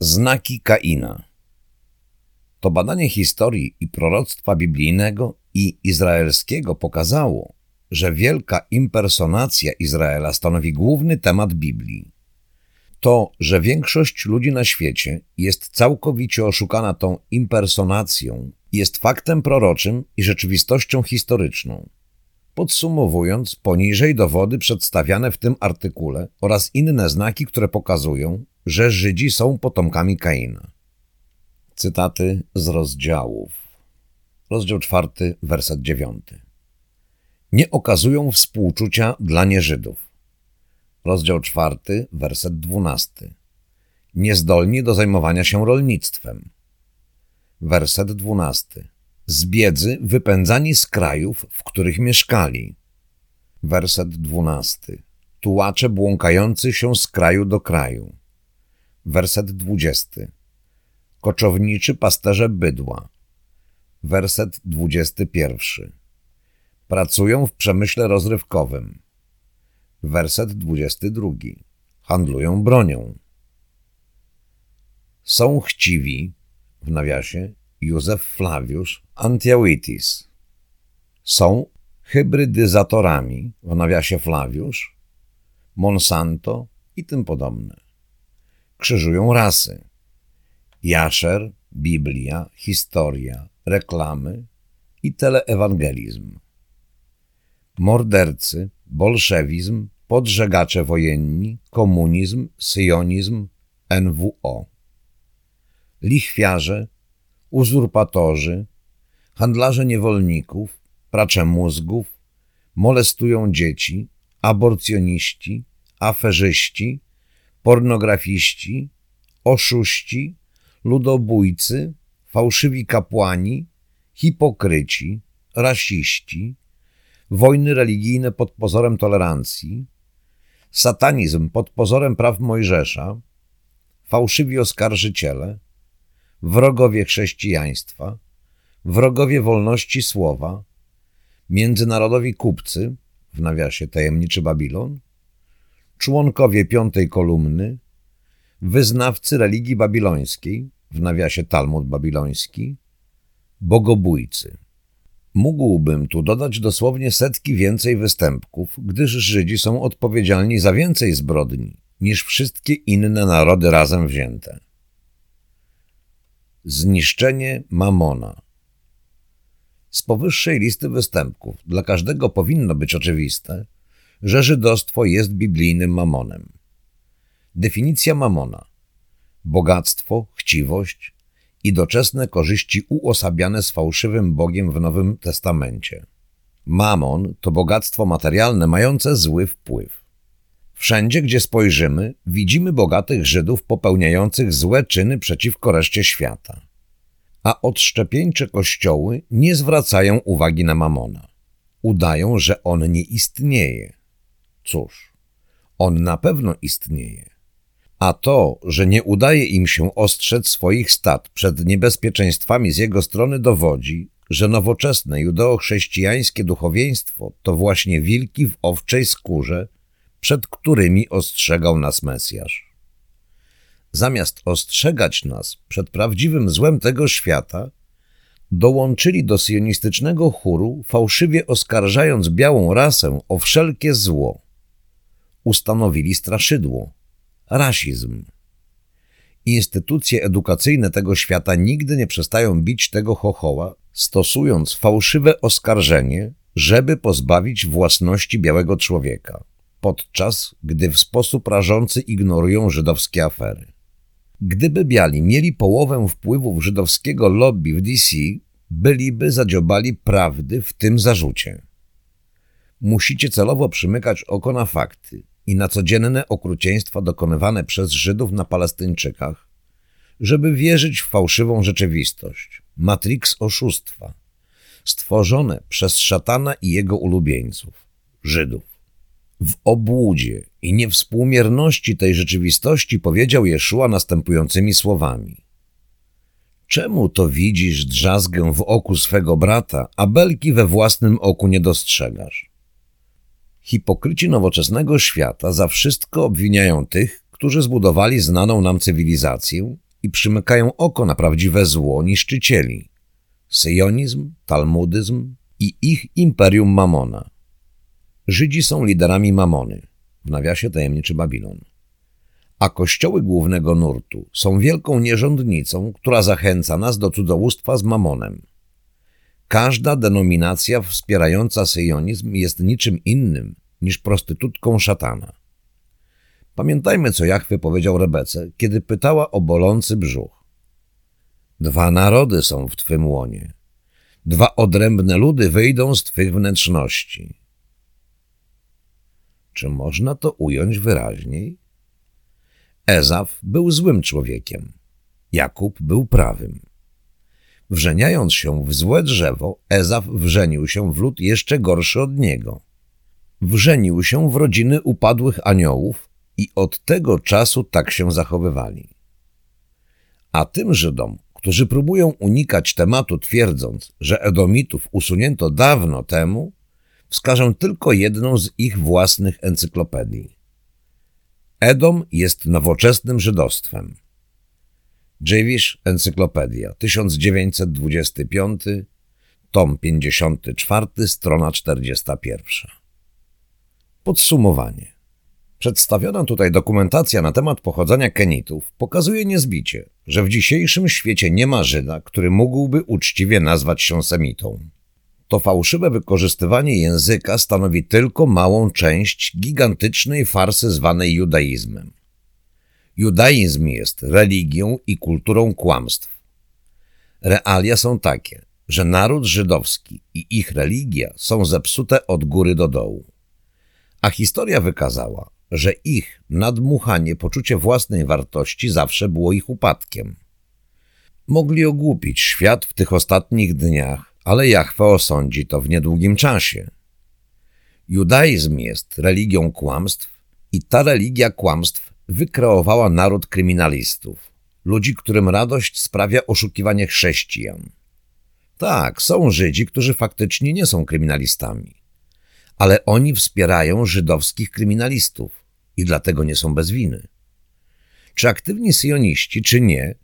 Znaki Kaina To badanie historii i proroctwa biblijnego i izraelskiego pokazało, że wielka impersonacja Izraela stanowi główny temat Biblii. To, że większość ludzi na świecie jest całkowicie oszukana tą impersonacją, jest faktem proroczym i rzeczywistością historyczną. Podsumowując, poniżej dowody przedstawiane w tym artykule oraz inne znaki, które pokazują, że Żydzi są potomkami Kaina. Cytaty z rozdziałów. Rozdział czwarty, werset dziewiąty. Nie okazują współczucia dla nieżydów. Rozdział czwarty, werset dwunasty. Niezdolni do zajmowania się rolnictwem. Werset dwunasty. Z biedzy wypędzani z krajów, w których mieszkali. Werset dwunasty. Tułacze błąkający się z kraju do kraju. Werset dwudziesty. Koczowniczy pasterze bydła. Werset dwudziesty pierwszy. Pracują w przemyśle rozrywkowym. Werset dwudziesty drugi. Handlują bronią. Są chciwi, w nawiasie, Józef Flawiusz Antiawitis. Są hybrydyzatorami, w nawiasie Flawiusz, Monsanto i tym podobne. Krzyżują rasy. Jaszer, Biblia, historia, reklamy i teleewangelizm. Mordercy, bolszewizm, podżegacze wojenni, komunizm, syjonizm, NWO. Lichwiarze, uzurpatorzy, handlarze niewolników, pracze mózgów, molestują dzieci, aborcjoniści, aferzyści, pornografiści, oszuści, ludobójcy, fałszywi kapłani, hipokryci, rasiści, wojny religijne pod pozorem tolerancji, satanizm pod pozorem praw Mojżesza, fałszywi oskarżyciele, wrogowie chrześcijaństwa, wrogowie wolności słowa, międzynarodowi kupcy, w nawiasie tajemniczy Babilon, członkowie piątej kolumny, wyznawcy religii babilońskiej, w nawiasie Talmud babiloński, bogobójcy. Mógłbym tu dodać dosłownie setki więcej występków, gdyż Żydzi są odpowiedzialni za więcej zbrodni niż wszystkie inne narody razem wzięte. Zniszczenie Mamona Z powyższej listy występków dla każdego powinno być oczywiste, że żydostwo jest biblijnym mamonem. Definicja mamona bogactwo, chciwość i doczesne korzyści uosabiane z fałszywym Bogiem w Nowym Testamencie. Mamon to bogactwo materialne mające zły wpływ. Wszędzie, gdzie spojrzymy, widzimy bogatych Żydów popełniających złe czyny przeciwko reszcie świata. A odszczepieńcze kościoły nie zwracają uwagi na Mamona. Udają, że on nie istnieje. Cóż, on na pewno istnieje. A to, że nie udaje im się ostrzec swoich stad przed niebezpieczeństwami z jego strony dowodzi, że nowoczesne judeo-chrześcijańskie duchowieństwo to właśnie wilki w owczej skórze, przed którymi ostrzegał nas Mesjasz. Zamiast ostrzegać nas przed prawdziwym złem tego świata, dołączyli do sionistycznego chóru, fałszywie oskarżając białą rasę o wszelkie zło. Ustanowili straszydło – rasizm. Instytucje edukacyjne tego świata nigdy nie przestają bić tego chochoła, stosując fałszywe oskarżenie, żeby pozbawić własności białego człowieka, podczas gdy w sposób rażący ignorują żydowskie afery. Gdyby biali mieli połowę wpływów żydowskiego lobby w DC, byliby zadziobali prawdy w tym zarzucie. Musicie celowo przymykać oko na fakty, i na codzienne okrucieństwa dokonywane przez Żydów na Palestyńczykach, żeby wierzyć w fałszywą rzeczywistość, matrix oszustwa, stworzone przez szatana i jego ulubieńców, Żydów. W obłudzie i niewspółmierności tej rzeczywistości powiedział Jeszua następującymi słowami. Czemu to widzisz drzazgę w oku swego brata, a belki we własnym oku nie dostrzegasz? Hipokryci nowoczesnego świata za wszystko obwiniają tych, którzy zbudowali znaną nam cywilizację i przymykają oko na prawdziwe zło niszczycieli. Syjonizm, talmudyzm i ich imperium Mamona. Żydzi są liderami Mamony, w nawiasie tajemniczy Babilon. A kościoły głównego nurtu są wielką nierządnicą, która zachęca nas do cudzołóstwa z Mamonem. Każda denominacja wspierająca syjonizm jest niczym innym niż prostytutką szatana. Pamiętajmy, co Jachwy powiedział Rebece, kiedy pytała o bolący brzuch. Dwa narody są w Twym łonie. Dwa odrębne ludy wyjdą z Twych wnętrzności. Czy można to ująć wyraźniej? Ezaf był złym człowiekiem. Jakub był prawym. Wrzeniając się w złe drzewo, Ezaf wrzenił się w lud jeszcze gorszy od niego. Wrzenił się w rodziny upadłych aniołów i od tego czasu tak się zachowywali. A tym Żydom, którzy próbują unikać tematu twierdząc, że Edomitów usunięto dawno temu, wskażę tylko jedną z ich własnych encyklopedii. Edom jest nowoczesnym żydostwem. Jewish Encyklopedia, 1925, tom 54, strona 41. Podsumowanie. Przedstawiona tutaj dokumentacja na temat pochodzenia Kenitów pokazuje niezbicie, że w dzisiejszym świecie nie ma Żyda, który mógłby uczciwie nazwać się Semitą. To fałszywe wykorzystywanie języka stanowi tylko małą część gigantycznej farsy zwanej judaizmem. Judaizm jest religią i kulturą kłamstw. Realia są takie, że naród żydowski i ich religia są zepsute od góry do dołu. A historia wykazała, że ich nadmuchanie poczucie własnej wartości zawsze było ich upadkiem. Mogli ogłupić świat w tych ostatnich dniach, ale Jachwę osądzi to w niedługim czasie. Judaizm jest religią kłamstw i ta religia kłamstw wykreowała naród kryminalistów, ludzi, którym radość sprawia oszukiwanie chrześcijan. Tak, są Żydzi, którzy faktycznie nie są kryminalistami, ale oni wspierają żydowskich kryminalistów i dlatego nie są bez winy. Czy aktywni syjoniści, czy nie,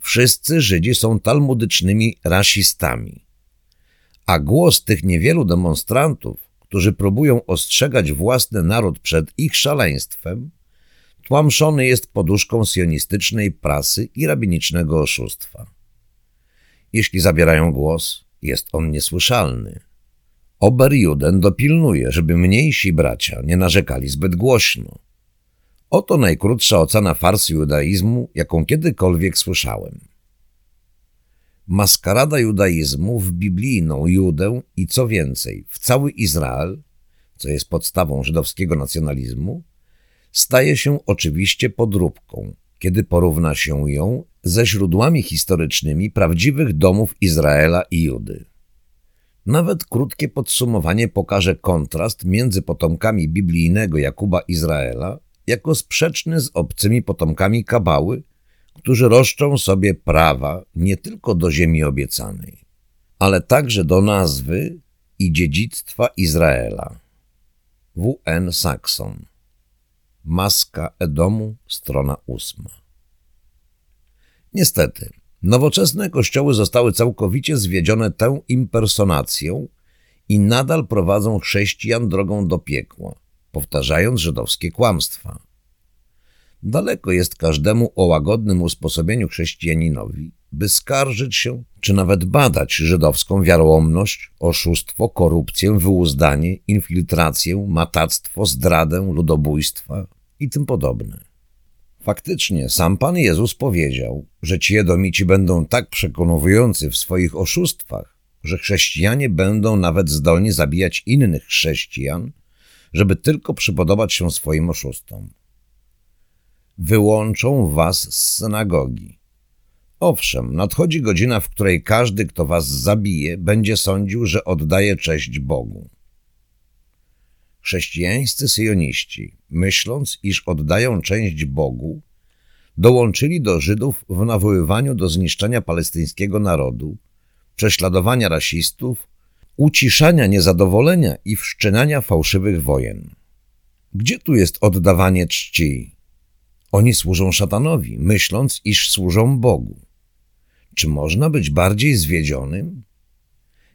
wszyscy Żydzi są talmudycznymi rasistami. A głos tych niewielu demonstrantów, którzy próbują ostrzegać własny naród przed ich szaleństwem, tłamszony jest poduszką sionistycznej prasy i rabinicznego oszustwa. Jeśli zabierają głos, jest on niesłyszalny. Oberjuden dopilnuje, żeby mniejsi bracia nie narzekali zbyt głośno. Oto najkrótsza ocena farsy judaizmu, jaką kiedykolwiek słyszałem. Maskarada judaizmu w biblijną Judę i co więcej, w cały Izrael, co jest podstawą żydowskiego nacjonalizmu, staje się oczywiście podróbką, kiedy porówna się ją ze źródłami historycznymi prawdziwych domów Izraela i Judy. Nawet krótkie podsumowanie pokaże kontrast między potomkami biblijnego Jakuba Izraela jako sprzeczny z obcymi potomkami Kabały, którzy roszczą sobie prawa nie tylko do ziemi obiecanej, ale także do nazwy i dziedzictwa Izraela. W. N. Saxon Maska Edomu, strona ósma. Niestety, nowoczesne kościoły zostały całkowicie zwiedzione tę impersonacją i nadal prowadzą chrześcijan drogą do piekła, powtarzając żydowskie kłamstwa. Daleko jest każdemu o łagodnym usposobieniu chrześcijaninowi, by skarżyć się, czy nawet badać żydowską wiarołomność, oszustwo, korupcję, wyuzdanie, infiltrację, matactwo, zdradę, ludobójstwa i tym podobne. Faktycznie, sam Pan Jezus powiedział, że ci Edomici będą tak przekonujący w swoich oszustwach, że chrześcijanie będą nawet zdolni zabijać innych chrześcijan, żeby tylko przypodobać się swoim oszustom. Wyłączą was z synagogi. Owszem, nadchodzi godzina, w której każdy, kto was zabije, będzie sądził, że oddaje cześć Bogu. Chrześcijańscy syjoniści, myśląc, iż oddają część Bogu, dołączyli do Żydów w nawoływaniu do zniszczenia palestyńskiego narodu, prześladowania rasistów, uciszania niezadowolenia i wszczynania fałszywych wojen. Gdzie tu jest oddawanie czci? Oni służą szatanowi, myśląc, iż służą Bogu. Czy można być bardziej zwiedzionym?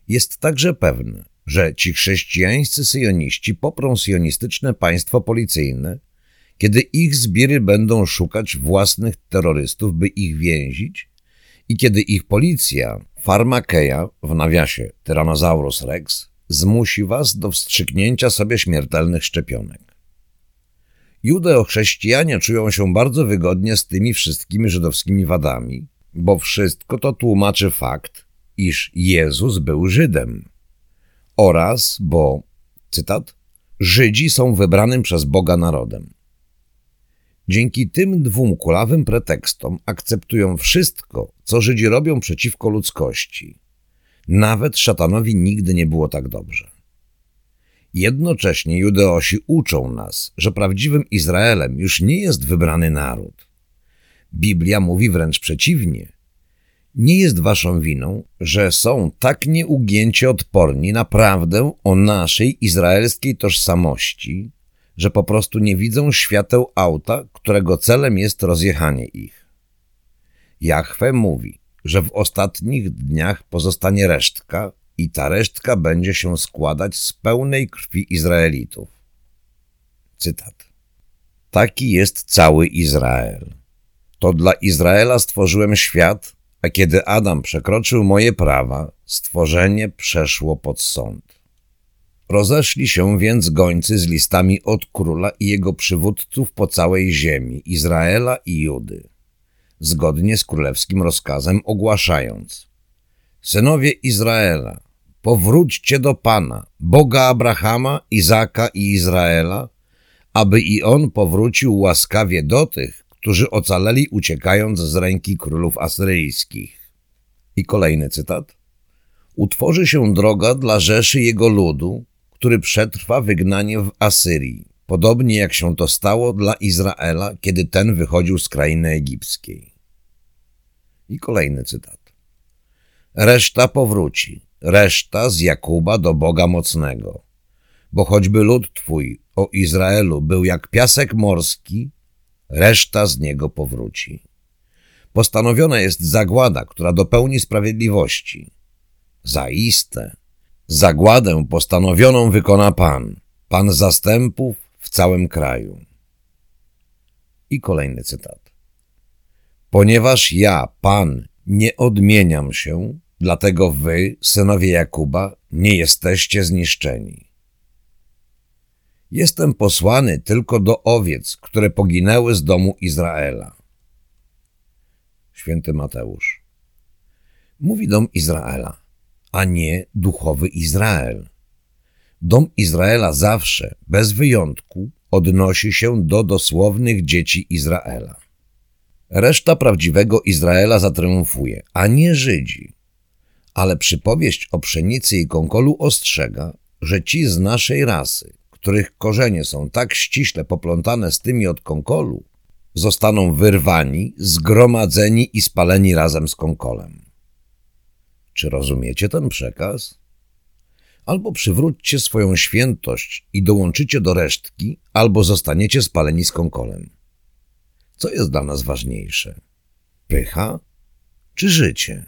Jest także pewne, że ci chrześcijańscy syjoniści poprą syjonistyczne państwo policyjne, kiedy ich zbiry będą szukać własnych terrorystów, by ich więzić i kiedy ich policja, farmakeja, w nawiasie Tyrannosaurus rex, zmusi was do wstrzyknięcia sobie śmiertelnych szczepionek. Judeo-chrześcijanie czują się bardzo wygodnie z tymi wszystkimi żydowskimi wadami, bo wszystko to tłumaczy fakt, iż Jezus był Żydem. Oraz, bo, cytat, Żydzi są wybranym przez Boga narodem. Dzięki tym dwóm kulawym pretekstom akceptują wszystko, co Żydzi robią przeciwko ludzkości. Nawet szatanowi nigdy nie było tak dobrze. Jednocześnie Judeosi uczą nas, że prawdziwym Izraelem już nie jest wybrany naród. Biblia mówi wręcz przeciwnie. Nie jest waszą winą, że są tak nieugięcie odporni naprawdę o naszej izraelskiej tożsamości, że po prostu nie widzą świateł auta, którego celem jest rozjechanie ich. Jachwe mówi, że w ostatnich dniach pozostanie resztka i ta resztka będzie się składać z pełnej krwi Izraelitów. Cytat. Taki jest cały Izrael. To dla Izraela stworzyłem świat, a kiedy Adam przekroczył moje prawa, stworzenie przeszło pod sąd. Rozeszli się więc gońcy z listami od króla i jego przywódców po całej ziemi, Izraela i Judy, zgodnie z królewskim rozkazem ogłaszając Synowie Izraela, powróćcie do Pana, Boga Abrahama, Izaka i Izraela, aby i On powrócił łaskawie do tych, którzy ocaleli uciekając z ręki królów asyryjskich. I kolejny cytat. Utworzy się droga dla rzeszy jego ludu, który przetrwa wygnanie w Asyrii, podobnie jak się to stało dla Izraela, kiedy ten wychodził z krainy egipskiej. I kolejny cytat. Reszta powróci, reszta z Jakuba do Boga Mocnego. Bo choćby lud Twój, o Izraelu, był jak piasek morski, reszta z niego powróci. Postanowiona jest zagłada, która dopełni sprawiedliwości. Zaiste, zagładę postanowioną wykona Pan, Pan zastępów w całym kraju. I kolejny cytat. Ponieważ ja, Pan, nie odmieniam się, dlatego wy, synowie Jakuba, nie jesteście zniszczeni. Jestem posłany tylko do owiec, które poginęły z domu Izraela. Święty Mateusz. Mówi dom Izraela, a nie duchowy Izrael. Dom Izraela zawsze, bez wyjątku, odnosi się do dosłownych dzieci Izraela. Reszta prawdziwego Izraela zatriumfuje, a nie Żydzi. Ale przypowieść o pszenicy i konkolu ostrzega, że ci z naszej rasy, których korzenie są tak ściśle poplątane z tymi od konkolu, zostaną wyrwani, zgromadzeni i spaleni razem z konkolem. Czy rozumiecie ten przekaz? Albo przywróćcie swoją świętość i dołączycie do resztki, albo zostaniecie spaleni z konkolem. Co jest dla nas ważniejsze? Pycha czy życie?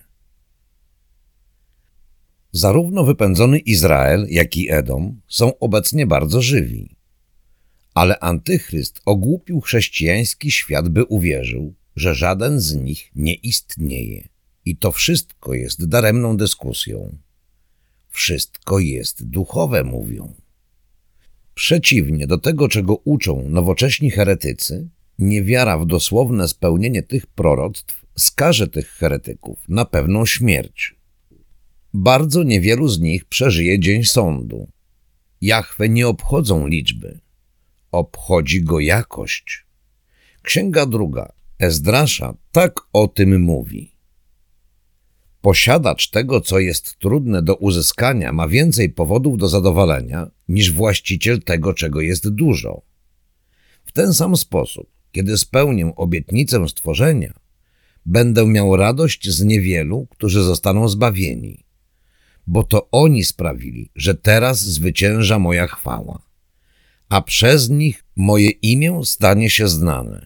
Zarówno wypędzony Izrael, jak i Edom są obecnie bardzo żywi. Ale antychryst ogłupił chrześcijański świat, by uwierzył, że żaden z nich nie istnieje. I to wszystko jest daremną dyskusją. Wszystko jest duchowe, mówią. Przeciwnie do tego, czego uczą nowocześni heretycy, niewiara w dosłowne spełnienie tych proroctw skaże tych heretyków na pewną śmierć. Bardzo niewielu z nich przeżyje dzień sądu. Jachwę nie obchodzą liczby. Obchodzi go jakość. Księga druga, Ezdrasza, tak o tym mówi. Posiadacz tego, co jest trudne do uzyskania, ma więcej powodów do zadowolenia niż właściciel tego, czego jest dużo. W ten sam sposób, kiedy spełnię obietnicę stworzenia, będę miał radość z niewielu, którzy zostaną zbawieni bo to oni sprawili, że teraz zwycięża moja chwała, a przez nich moje imię stanie się znane.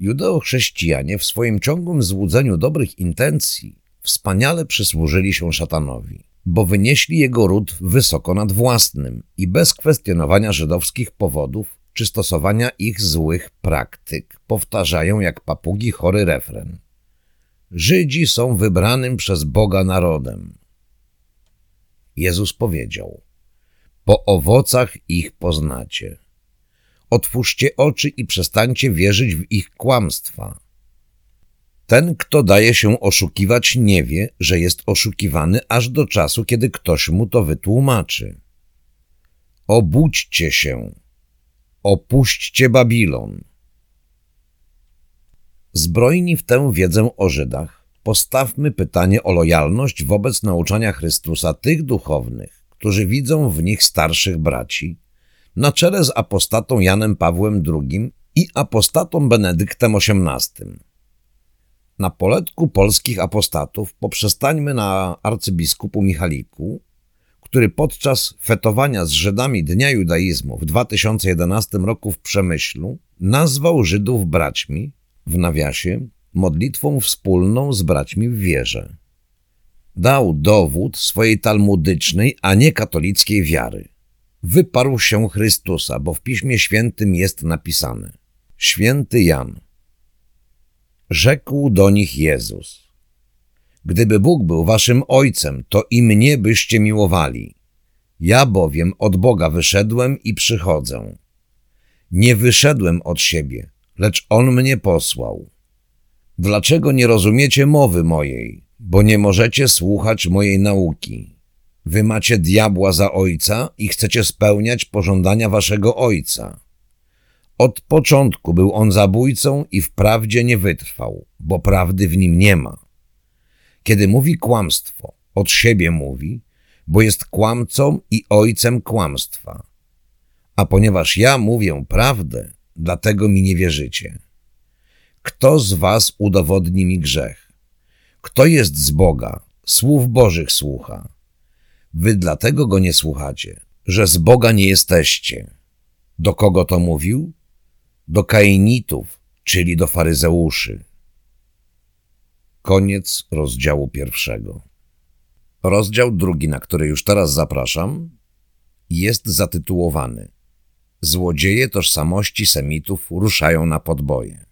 Judeo-chrześcijanie w swoim ciągłym złudzeniu dobrych intencji wspaniale przysłużyli się szatanowi, bo wynieśli jego ród wysoko nad własnym i bez kwestionowania żydowskich powodów czy stosowania ich złych praktyk powtarzają jak papugi chory refren. Żydzi są wybranym przez Boga narodem. Jezus powiedział, po owocach ich poznacie. Otwórzcie oczy i przestańcie wierzyć w ich kłamstwa. Ten, kto daje się oszukiwać, nie wie, że jest oszukiwany aż do czasu, kiedy ktoś mu to wytłumaczy. Obudźcie się, opuśćcie Babilon. Zbrojni w tę wiedzę o Żydach, postawmy pytanie o lojalność wobec nauczania Chrystusa tych duchownych, którzy widzą w nich starszych braci, na czele z apostatą Janem Pawłem II i apostatą Benedyktem XVIII. Na poletku polskich apostatów poprzestańmy na arcybiskupu Michaliku, który podczas fetowania z Żydami Dnia Judaizmu w 2011 roku w Przemyślu nazwał Żydów braćmi, w nawiasie, modlitwą wspólną z braćmi w wierze. Dał dowód swojej talmudycznej, a nie katolickiej wiary. Wyparł się Chrystusa, bo w Piśmie Świętym jest napisane Święty Jan, Rzekł do nich Jezus. Gdyby Bóg był waszym ojcem, to i mnie byście miłowali. Ja bowiem od Boga wyszedłem i przychodzę. Nie wyszedłem od siebie, lecz On mnie posłał. Dlaczego nie rozumiecie mowy mojej, bo nie możecie słuchać mojej nauki? Wy macie diabła za ojca i chcecie spełniać pożądania waszego ojca. Od początku był on zabójcą i wprawdzie nie wytrwał, bo prawdy w nim nie ma. Kiedy mówi kłamstwo, od siebie mówi, bo jest kłamcą i ojcem kłamstwa. A ponieważ ja mówię prawdę, dlatego mi nie wierzycie. Kto z was udowodni mi grzech? Kto jest z Boga, słów Bożych słucha? Wy dlatego go nie słuchacie, że z Boga nie jesteście. Do kogo to mówił? do kainitów, czyli do faryzeuszy. Koniec rozdziału pierwszego. Rozdział drugi, na który już teraz zapraszam, jest zatytułowany Złodzieje tożsamości Semitów ruszają na podboje.